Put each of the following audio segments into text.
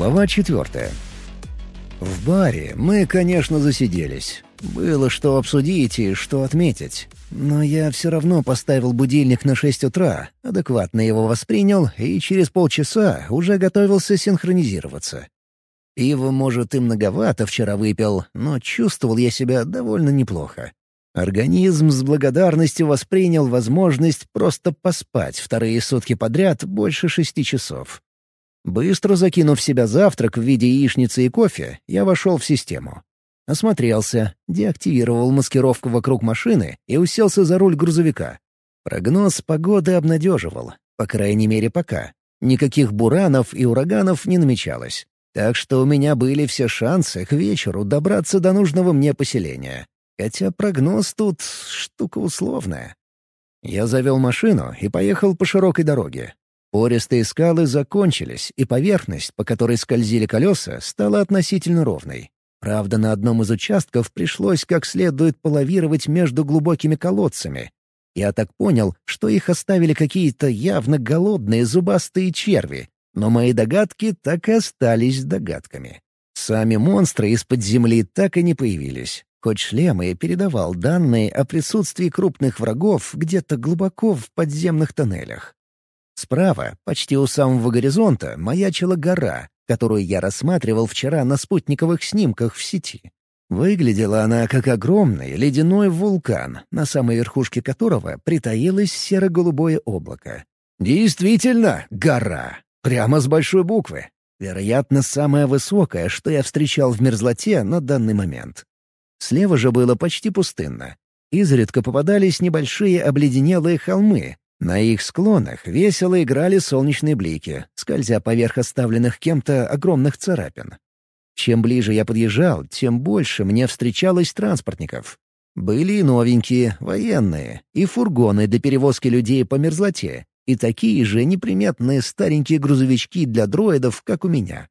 Глава четвертая. В баре мы, конечно, засиделись. Было что обсудить и что отметить. Но я все равно поставил будильник на 6 утра, адекватно его воспринял и через полчаса уже готовился синхронизироваться. Пиво, может, и многовато вчера выпил, но чувствовал я себя довольно неплохо. Организм с благодарностью воспринял возможность просто поспать вторые сутки подряд больше шести часов. Быстро закинув в себя завтрак в виде яичницы и кофе, я вошел в систему. Осмотрелся, деактивировал маскировку вокруг машины и уселся за руль грузовика. Прогноз погоды обнадеживал, по крайней мере пока. Никаких буранов и ураганов не намечалось. Так что у меня были все шансы к вечеру добраться до нужного мне поселения. Хотя прогноз тут штука условная. Я завел машину и поехал по широкой дороге. Пористые скалы закончились, и поверхность, по которой скользили колеса, стала относительно ровной. Правда, на одном из участков пришлось как следует половировать между глубокими колодцами. Я так понял, что их оставили какие-то явно голодные зубастые черви, но мои догадки так и остались догадками. Сами монстры из-под земли так и не появились, хоть шлем и передавал данные о присутствии крупных врагов где-то глубоко в подземных тоннелях. Справа, почти у самого горизонта, маячила гора, которую я рассматривал вчера на спутниковых снимках в сети. Выглядела она как огромный ледяной вулкан, на самой верхушке которого притаилось серо-голубое облако. Действительно, гора. Прямо с большой буквы. Вероятно, самая высокая, что я встречал в мерзлоте на данный момент. Слева же было почти пустынно. Изредка попадались небольшие обледенелые холмы, на их склонах весело играли солнечные блики, скользя поверх оставленных кем-то огромных царапин. Чем ближе я подъезжал, тем больше мне встречалось транспортников. Были и новенькие, военные, и фургоны для перевозки людей по мерзлоте, и такие же неприметные старенькие грузовички для дроидов, как у меня.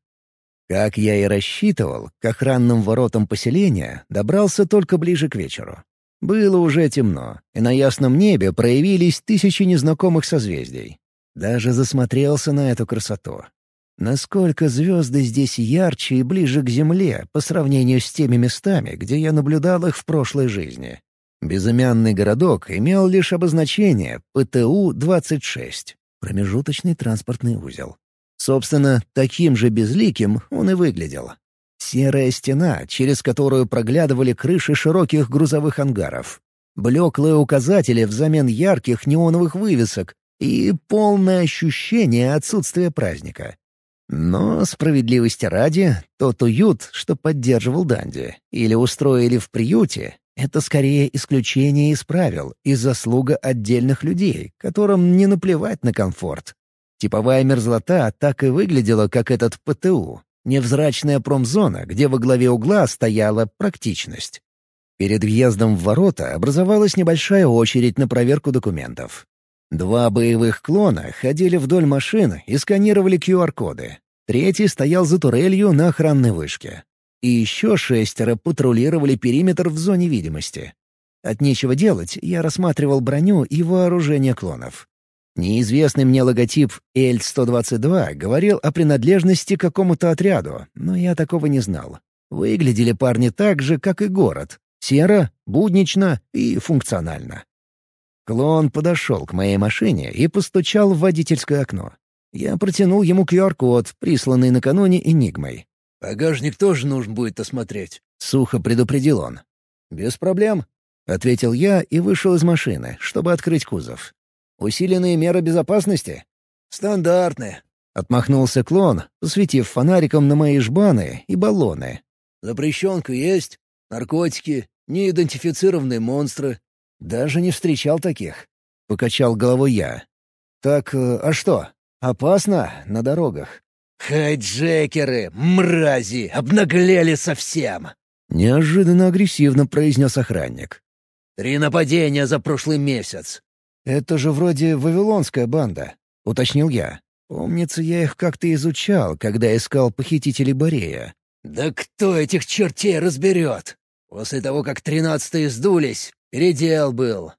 Как я и рассчитывал, к охранным воротам поселения добрался только ближе к вечеру. Было уже темно, и на ясном небе проявились тысячи незнакомых созвездий. Даже засмотрелся на эту красоту. Насколько звезды здесь ярче и ближе к Земле по сравнению с теми местами, где я наблюдал их в прошлой жизни. Безымянный городок имел лишь обозначение ПТУ-26 — промежуточный транспортный узел. Собственно, таким же безликим он и выглядел. Серая стена, через которую проглядывали крыши широких грузовых ангаров. Блеклые указатели взамен ярких неоновых вывесок и полное ощущение отсутствия праздника. Но, справедливости ради, тот уют, что поддерживал Данди, или устроили в приюте, это скорее исключение из правил и заслуга отдельных людей, которым не наплевать на комфорт. Типовая мерзлота так и выглядела, как этот ПТУ, Невзрачная промзона, где во главе угла стояла практичность. Перед въездом в ворота образовалась небольшая очередь на проверку документов. Два боевых клона ходили вдоль машин и сканировали QR-коды. Третий стоял за турелью на охранной вышке. И еще шестеро патрулировали периметр в зоне видимости. От нечего делать я рассматривал броню и вооружение клонов. Неизвестный мне логотип L-122 говорил о принадлежности к какому-то отряду, но я такого не знал. Выглядели парни так же, как и город. Серо, буднично и функционально. Клон подошел к моей машине и постучал в водительское окно. Я протянул ему QR-код, присланный накануне «Энигмой». «Багажник тоже нужно будет осмотреть», — сухо предупредил он. «Без проблем», — ответил я и вышел из машины, чтобы открыть кузов. Усиленные меры безопасности?» «Стандартные», — отмахнулся клон, посветив фонариком на мои жбаны и баллоны. «Запрещенка есть, наркотики, неидентифицированные монстры». «Даже не встречал таких», — покачал головой я. «Так, э, а что? Опасно на дорогах?» «Хайджекеры, мрази, обнаглели совсем!» — неожиданно агрессивно произнес охранник. «Три нападения за прошлый месяц. «Это же вроде вавилонская банда», — уточнил я. Помнится, я их как-то изучал, когда искал похитителей Борея. «Да кто этих чертей разберет? После того, как тринадцатые сдулись, передел был».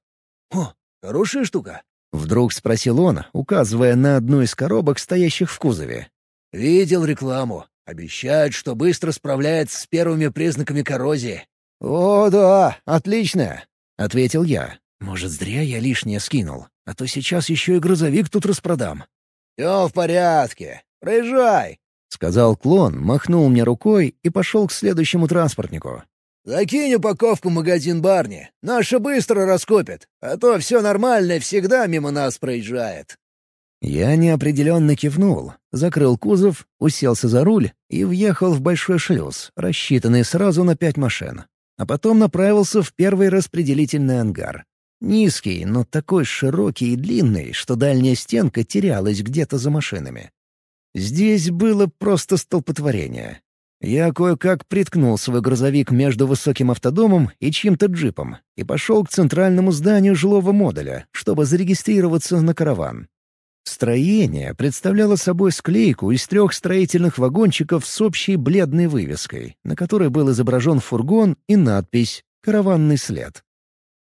«О, хорошая штука», — вдруг спросил он, указывая на одну из коробок, стоящих в кузове. «Видел рекламу. Обещают, что быстро справляется с первыми признаками коррозии». «О, да, отлично!» — ответил я. «Может, зря я лишнее скинул, а то сейчас еще и грузовик тут распродам». «Все в порядке. Проезжай!» — сказал клон, махнул мне рукой и пошел к следующему транспортнику. «Закинь упаковку в магазин барни. Наша быстро раскопит, а то все нормальное всегда мимо нас проезжает». Я неопределенно кивнул, закрыл кузов, уселся за руль и въехал в большой шлюз, рассчитанный сразу на пять машин. А потом направился в первый распределительный ангар. Низкий, но такой широкий и длинный, что дальняя стенка терялась где-то за машинами. Здесь было просто столпотворение. Я кое-как приткнул свой грузовик между высоким автодомом и чьим-то джипом и пошел к центральному зданию жилого модуля, чтобы зарегистрироваться на караван. Строение представляло собой склейку из трех строительных вагончиков с общей бледной вывеской, на которой был изображен фургон и надпись «Караванный след».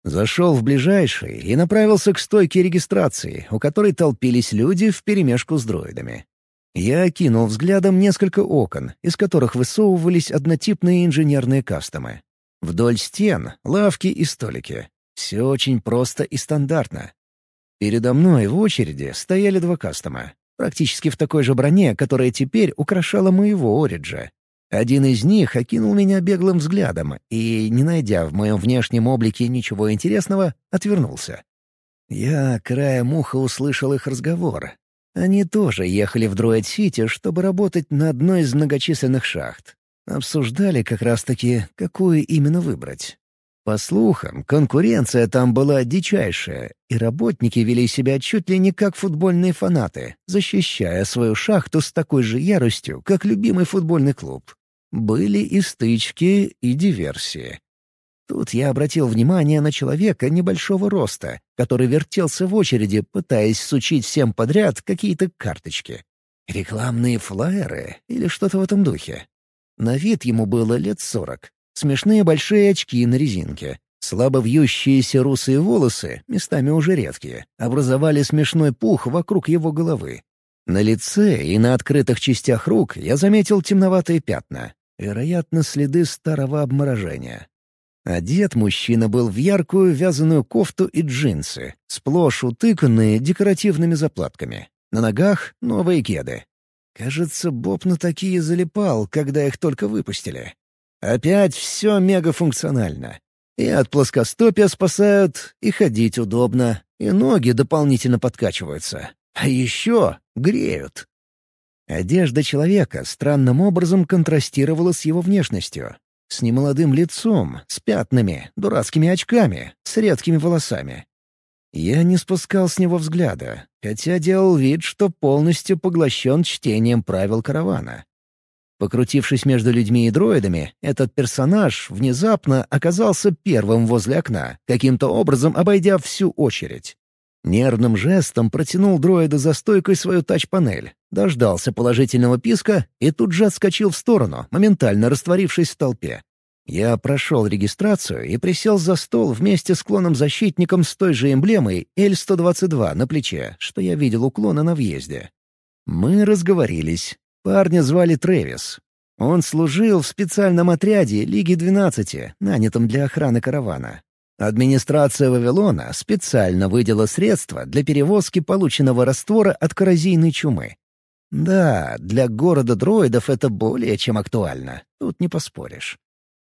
Зашел в ближайший и направился к стойке регистрации, у которой толпились люди вперемешку с дроидами. Я окинул взглядом несколько окон, из которых высовывались однотипные инженерные кастомы. Вдоль стен — лавки и столики. Все очень просто и стандартно. Передо мной в очереди стояли два кастома, практически в такой же броне, которая теперь украшала моего Ориджа. Один из них окинул меня беглым взглядом и, не найдя в моем внешнем облике ничего интересного, отвернулся. Я краем уха услышал их разговор, они тоже ехали в Дроид-Сити, чтобы работать на одной из многочисленных шахт. Обсуждали как раз-таки, какую именно выбрать. По слухам, конкуренция там была дичайшая, и работники вели себя чуть ли не как футбольные фанаты, защищая свою шахту с такой же яростью, как любимый футбольный клуб. Были и стычки, и диверсии. Тут я обратил внимание на человека небольшого роста, который вертелся в очереди, пытаясь сучить всем подряд какие-то карточки. Рекламные флаеры или что-то в этом духе. На вид ему было лет сорок. Смешные большие очки на резинке. Слабо вьющиеся русые волосы, местами уже редкие, образовали смешной пух вокруг его головы. На лице и на открытых частях рук я заметил темноватые пятна. Вероятно, следы старого обморожения. Одет мужчина был в яркую вязаную кофту и джинсы, сплошь утыканные декоративными заплатками. На ногах — новые кеды. Кажется, Боб на такие залипал, когда их только выпустили. Опять все мегафункционально. И от плоскостопия спасают, и ходить удобно, и ноги дополнительно подкачиваются. А еще греют. Одежда человека странным образом контрастировала с его внешностью. С немолодым лицом, с пятнами, дурацкими очками, с редкими волосами. Я не спускал с него взгляда, хотя делал вид, что полностью поглощен чтением правил каравана. Покрутившись между людьми и дроидами, этот персонаж внезапно оказался первым возле окна, каким-то образом обойдя всю очередь. Нервным жестом протянул дроида за стойкой свою тач-панель, дождался положительного писка и тут же отскочил в сторону, моментально растворившись в толпе. Я прошел регистрацию и присел за стол вместе с клоном-защитником с той же эмблемой L122 на плече, что я видел у клона на въезде. Мы разговорились. Парня звали Трэвис. Он служил в специальном отряде Лиги 12, нанятом для охраны каравана. Администрация Вавилона специально выделила средства для перевозки полученного раствора от коррозийной чумы. Да, для города дроидов это более чем актуально, тут не поспоришь.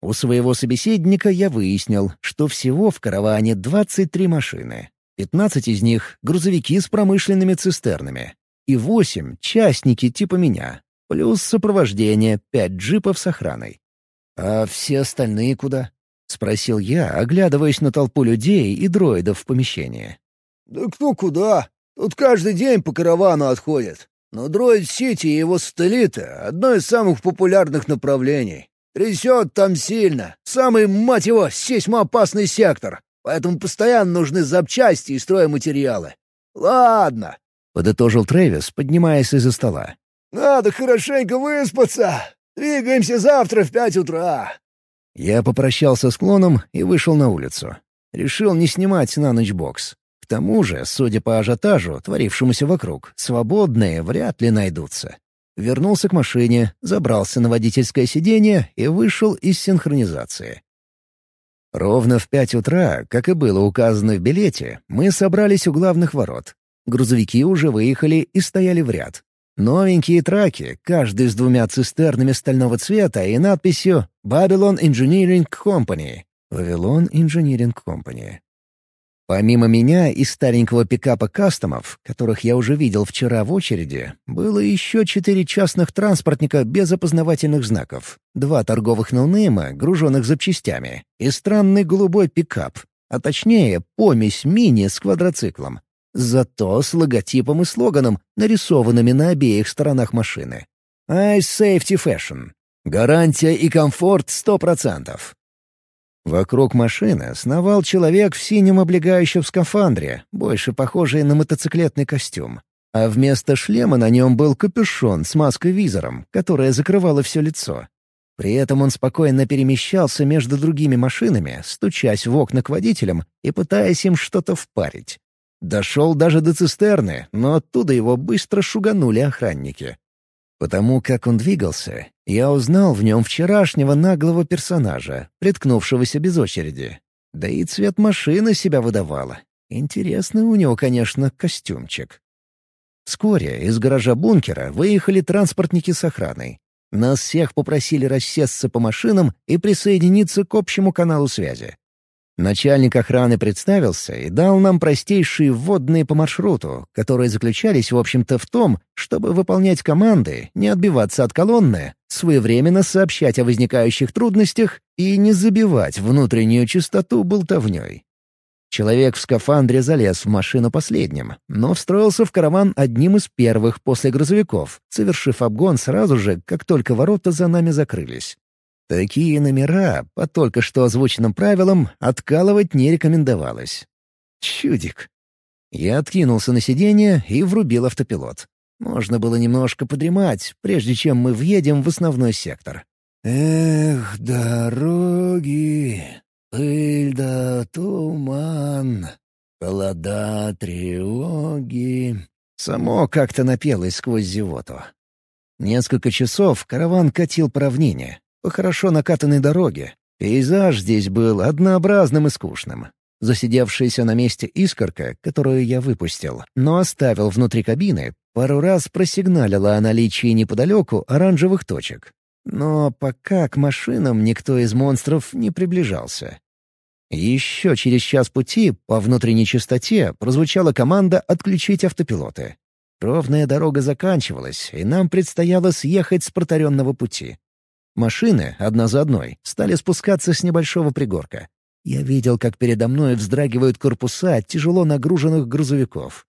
У своего собеседника я выяснил, что всего в караване 23 машины. 15 из них — грузовики с промышленными цистернами. И 8 — частники типа меня. Плюс сопровождение, 5 джипов с охраной. А все остальные куда? — спросил я, оглядываясь на толпу людей и дроидов в помещении. «Да кто куда? Тут каждый день по каравану отходят. Но дроид-сити и его сателлиты — одно из самых популярных направлений. Трясет там сильно. Самый, мать его, сейсмоопасный сектор. Поэтому постоянно нужны запчасти и стройматериалы. Ладно», — подытожил Трэвис, поднимаясь из-за стола. «Надо хорошенько выспаться. Двигаемся завтра в пять утра. Я попрощался с клоном и вышел на улицу. Решил не снимать на ночь бокс. К тому же, судя по ажиотажу, творившемуся вокруг, свободные вряд ли найдутся. Вернулся к машине, забрался на водительское сиденье и вышел из синхронизации. Ровно в пять утра, как и было указано в билете, мы собрались у главных ворот. Грузовики уже выехали и стояли в ряд. Новенькие траки, каждый с двумя цистернами стального цвета и надписью «Babylon Engineering Company». «Вавилон Engineering Company». Помимо меня и старенького пикапа кастомов, которых я уже видел вчера в очереди, было еще четыре частных транспортника без опознавательных знаков, два торговых ноунейма, груженных запчастями, и странный голубой пикап, а точнее помесь мини с квадроциклом. Зато с логотипом и слоганом, нарисованными на обеих сторонах машины. «Ice Safety Fashion». Гарантия и комфорт сто процентов. Вокруг машины сновал человек в синем облегающем скафандре, больше похожий на мотоциклетный костюм. А вместо шлема на нем был капюшон с маской-визором, которая закрывала все лицо. При этом он спокойно перемещался между другими машинами, стучась в окна к водителям и пытаясь им что-то впарить. Дошел даже до цистерны, но оттуда его быстро шуганули охранники. Потому как он двигался, я узнал в нем вчерашнего наглого персонажа, приткнувшегося без очереди. Да и цвет машины себя выдавала. Интересный у него, конечно, костюмчик. Вскоре из гаража бункера выехали транспортники с охраной. Нас всех попросили рассесться по машинам и присоединиться к общему каналу связи. Начальник охраны представился и дал нам простейшие вводные по маршруту, которые заключались, в общем-то, в том, чтобы выполнять команды, не отбиваться от колонны, своевременно сообщать о возникающих трудностях и не забивать внутреннюю чистоту болтовней. Человек в скафандре залез в машину последним, но встроился в караван одним из первых после грузовиков, совершив обгон сразу же, как только ворота за нами закрылись. Такие номера, по только что озвученным правилам, откалывать не рекомендовалось. Чудик. Я откинулся на сиденье и врубил автопилот. Можно было немножко подремать, прежде чем мы въедем в основной сектор. «Эх, дороги, пыль да туман, холода, тревоги...» Само как-то напелось сквозь зевоту. Несколько часов караван катил по равнине, по хорошо накатанной дороге. Пейзаж здесь был однообразным и скучным. Засидевшаяся на месте искорка, которую я выпустил, но оставил внутри кабины, пару раз просигналила о наличии неподалеку оранжевых точек. Но пока к машинам никто из монстров не приближался. Еще через час пути по внутренней частоте прозвучала команда отключить автопилоты. Ровная дорога заканчивалась, и нам предстояло съехать с протаренного пути. Машины, одна за одной, стали спускаться с небольшого пригорка. Я видел, как передо мной вздрагивают корпуса тяжело нагруженных грузовиков.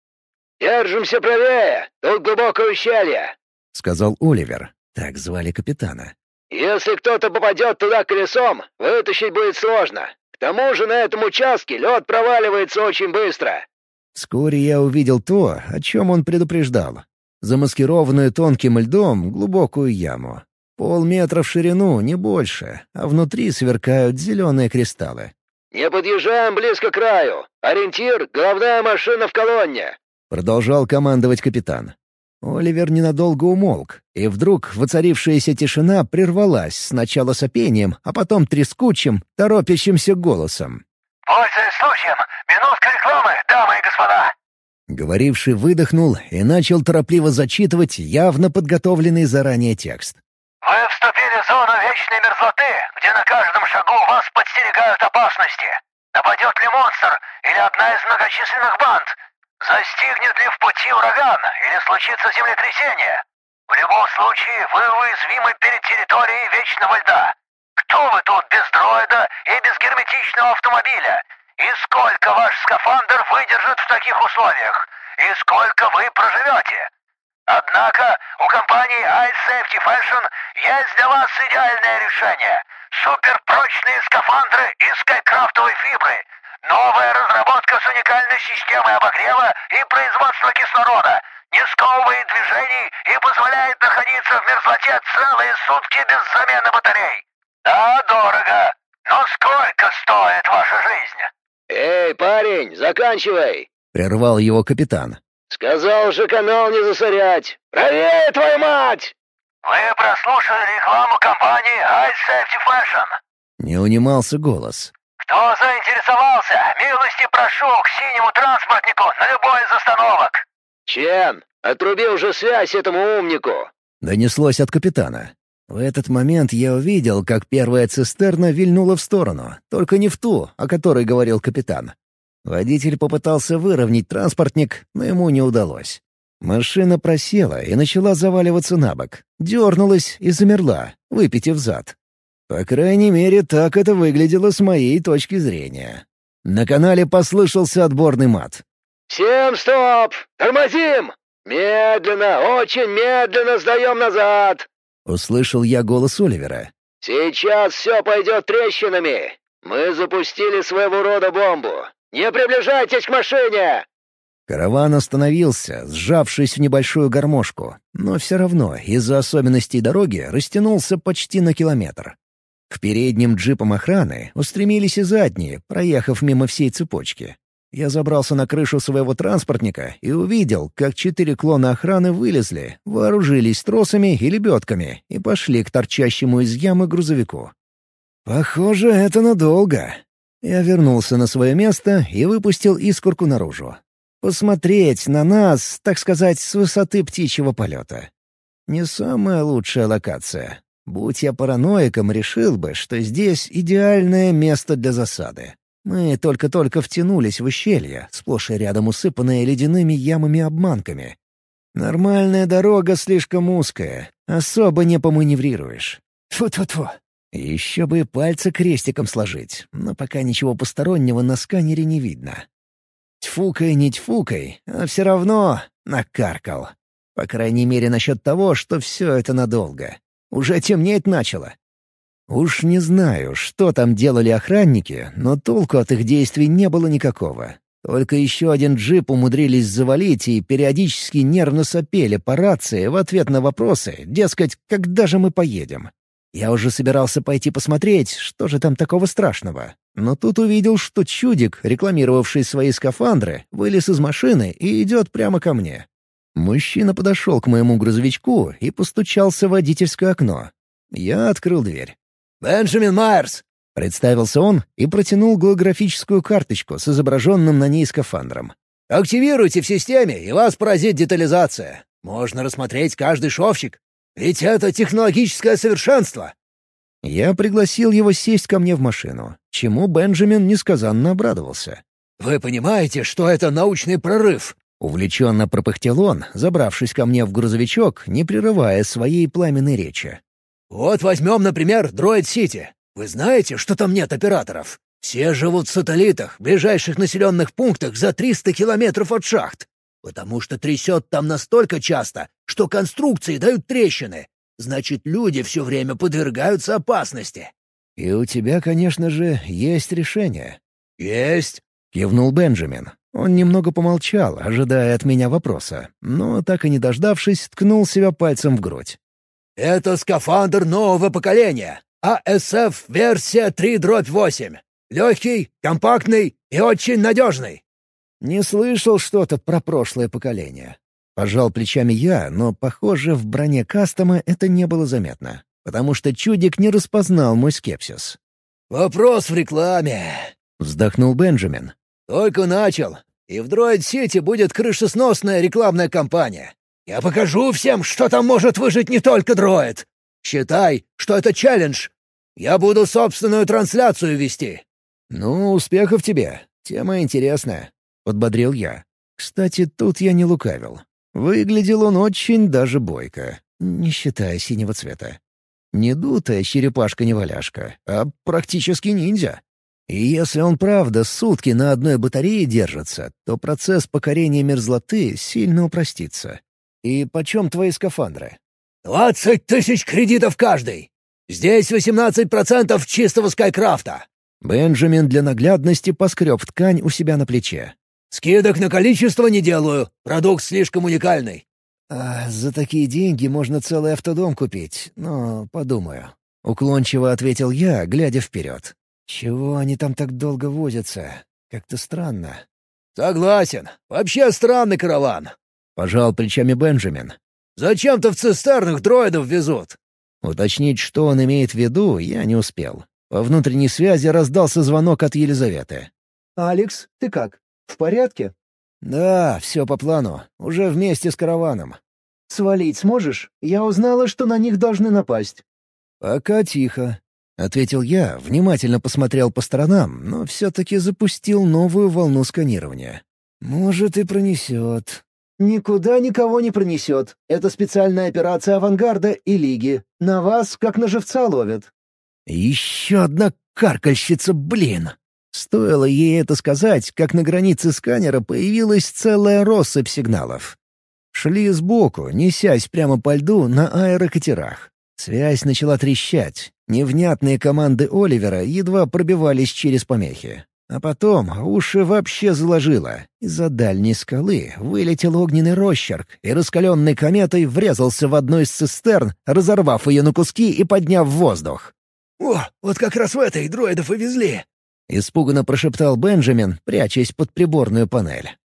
«Держимся правее! Тут глубокое ущелье!» — сказал Оливер. Так звали капитана. «Если кто-то попадет туда колесом, вытащить будет сложно. К тому же на этом участке лед проваливается очень быстро». Вскоре я увидел то, о чем он предупреждал. Замаскированную тонким льдом глубокую яму. Полметра в ширину, не больше, а внутри сверкают зеленые кристаллы. «Не подъезжаем близко к краю. Ориентир — головная машина в колонне», — продолжал командовать капитан. Оливер ненадолго умолк, и вдруг воцарившаяся тишина прервалась сначала сопением, а потом трескучим, торопящимся голосом. «Пользуясь случаем, минутка рекламы, дамы и господа!» Говоривший выдохнул и начал торопливо зачитывать явно подготовленный заранее текст. Вы вступили в зону вечной мерзлоты, где на каждом шагу вас подстерегают опасности. Нападет ли монстр или одна из многочисленных банд? Застигнет ли в пути ураган или случится землетрясение? В любом случае, вы уязвимы перед территорией Вечного Льда. Кто вы тут без дроида и без герметичного автомобиля? И сколько ваш скафандр выдержит в таких условиях? И сколько вы проживете? Однако у компании Ice Safety Fashion есть для вас идеальное решение. Суперпрочные скафандры из скайкрафтовой фибры. Новая разработка с уникальной системой обогрева и производства кислорода. Не сковывает движений и позволяет находиться в мерзлоте целые сутки без замены батарей. Да, дорого. Но сколько стоит ваша жизнь? «Эй, парень, заканчивай!» — прервал его капитан. «Сказал же канал не засорять! Правее, твою мать!» Вы прослушали рекламу компании High Safety Fashion. Не унимался голос. Кто заинтересовался, милости прошу к синему транспортнику на любой из остановок. Чен, отруби уже связь этому умнику. Донеслось от капитана. В этот момент я увидел, как первая цистерна вильнула в сторону, только не в ту, о которой говорил капитан. Водитель попытался выровнять транспортник, но ему не удалось. Машина просела и начала заваливаться на бок, дернулась и замерла, выпитив зад. По крайней мере, так это выглядело с моей точки зрения. На канале послышался отборный мат. «Всем стоп! Тормозим! Медленно, очень медленно сдаем назад!» Услышал я голос Оливера. «Сейчас все пойдет трещинами! Мы запустили своего рода бомбу! Не приближайтесь к машине!» Караван остановился, сжавшись в небольшую гармошку, но все равно из-за особенностей дороги растянулся почти на километр. К передним джипам охраны устремились и задние, проехав мимо всей цепочки. Я забрался на крышу своего транспортника и увидел, как четыре клона охраны вылезли, вооружились тросами и лебедками и пошли к торчащему из ямы грузовику. Похоже, это надолго. Я вернулся на свое место и выпустил искорку наружу. Посмотреть на нас, так сказать, с высоты птичьего полета. Не самая лучшая локация. Будь я параноиком, решил бы, что здесь идеальное место для засады. Мы только-только втянулись в ущелье, сплошь и рядом усыпанное ледяными ямами-обманками. Нормальная дорога слишком узкая, особо не поманеврируешь. Тьфу-тьфу-тьфу. Еще бы пальцы крестиком сложить, но пока ничего постороннего на сканере не видно. Тьфукай, не тьфукай, а все равно накаркал. По крайней мере, насчет того, что все это надолго. Уже темнеть начало. Уж не знаю, что там делали охранники, но толку от их действий не было никакого. Только еще один джип умудрились завалить и периодически нервно сопели по рации в ответ на вопросы, дескать, когда же мы поедем. Я уже собирался пойти посмотреть, что же там такого страшного. Но тут увидел, что чудик, рекламировавший свои скафандры, вылез из машины и идет прямо ко мне. Мужчина подошел к моему грузовичку и постучался в водительское окно. Я открыл дверь. «Бенджамин Майерс!» — представился он и протянул голографическую карточку с изображенным на ней скафандром. «Активируйте в системе, и вас поразит детализация. Можно рассмотреть каждый шовчик. Ведь это технологическое совершенство!» Я пригласил его сесть ко мне в машину, чему Бенджамин несказанно обрадовался. «Вы понимаете, что это научный прорыв?» Увлеченно пропыхтел он, забравшись ко мне в грузовичок, не прерывая своей пламенной речи. Вот возьмем, например, Дроид-Сити. Вы знаете, что там нет операторов? Все живут в сателлитах, ближайших населенных пунктах за 300 километров от шахт. Потому что трясет там настолько часто, что конструкции дают трещины. Значит, люди все время подвергаются опасности. «И у тебя, конечно же, есть решение». «Есть», — кивнул Бенджамин. Он немного помолчал, ожидая от меня вопроса, но, так и не дождавшись, ткнул себя пальцем в грудь. Это скафандр нового поколения. АСФ версия 3-8. Легкий, компактный и очень надежный. Не слышал что-то про прошлое поколение. Пожал плечами я, но, похоже, в броне кастома это не было заметно, потому что чудик не распознал мой скепсис. «Вопрос в рекламе», — вздохнул Бенджамин. «Только начал, и в Дроид-Сити будет крышесносная рекламная кампания. Я покажу всем, что там может выжить не только дроид. Считай, что это челлендж. Я буду собственную трансляцию вести». «Ну, успехов тебе. Тема интересная», — подбодрил я. Кстати, тут я не лукавил. Выглядел он очень даже бойко, не считая синего цвета. Не дутая черепашка-неваляшка, а практически ниндзя. И если он правда сутки на одной батарее держится, то процесс покорения мерзлоты сильно упростится. «И почем твои скафандры?» «Двадцать тысяч кредитов каждый! Здесь восемнадцать процентов чистого скайкрафта!» Бенджамин для наглядности поскреб ткань у себя на плече. «Скидок на количество не делаю. Продукт слишком уникальный». А, «За такие деньги можно целый автодом купить, но подумаю». Уклончиво ответил я, глядя вперед. «Чего они там так долго возятся? Как-то странно». «Согласен. Вообще странный караван. Пожал плечами Бенджамин. Зачем-то в цистернах дроидов везут». Уточнить, что он имеет в виду, я не успел. По внутренней связи раздался звонок от Елизаветы. «Алекс, ты как? В порядке?» «Да, все по плану. Уже вместе с караваном». «Свалить сможешь? Я узнала, что на них должны напасть». «Пока тихо», — ответил я, внимательно посмотрел по сторонам, но все-таки запустил новую волну сканирования. «Может, и пронесет». «Никуда никого не пронесет. Это специальная операция авангарда и Лиги. На вас, как на живца, ловят». «Еще одна каркальщица, блин!» Стоило ей это сказать, как на границе сканера появилась целая россыпь сигналов. Шли сбоку, несясь прямо по льду на аэрокатерах. Связь начала трещать. Невнятные команды Оливера едва пробивались через помехи. А потом уши вообще заложило. Из-за дальней скалы вылетел огненный росчерк и раскаленной кометой врезался в одну из цистерн, разорвав ее на куски и подняв в воздух. «О, вот как раз в этой дроидов и везли!» — испуганно прошептал Бенджамин, прячась под приборную панель.